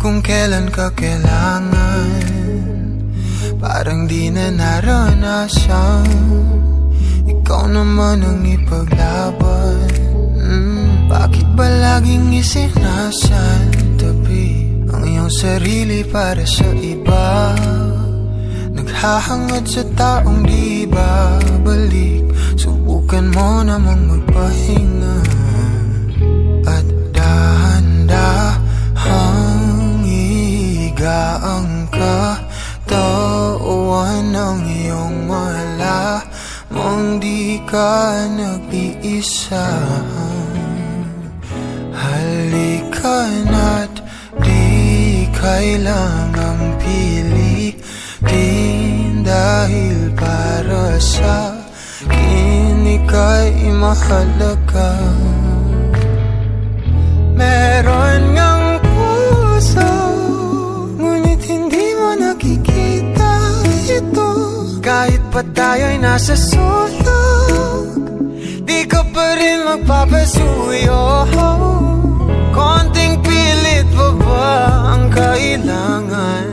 kailan ka kailangan. Parang di na naranasan. Ikaw naman ang ipaglaban. Mm, Bakit ba laging isinasantabi Ang iyong sarili para sa iba. Naghahangad sa taong di babalik Subukan mo namang magpahinga ka nag-iisa. Halika na't di kailangang pilitin Dahil para sa akin ika'y mahalaga. Meron ngang puso Ngunit hindi mo nakikita ito. Kahit pa tayo'y nasa sulok pa rin magpapasuyo. Konting pilit pa ba ang kailangan?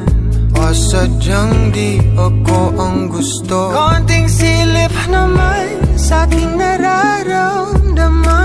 O sadyang di ako ang gusto? Konting silip naman sa aking nararamdaman.